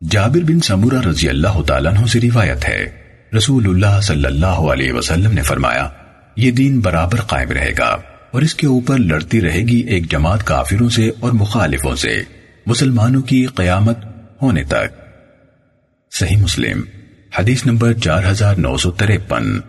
جابر بن سمورہ رضی اللہ تعالیٰ عنہ سے روایت ہے۔ رسول اللہ صلی اللہ علیہ وسلم نے فرمایا، یہ دین برابر قائم رہے گا اور اس کے اوپر لڑتی رہے گی ایک جماعت کافروں سے اور مخالفوں سے۔ مسلمانوں کی قیامت ہونے تک۔ صحیح مسلم، حدیث نمبر چار ہزار نو سو تریپن۔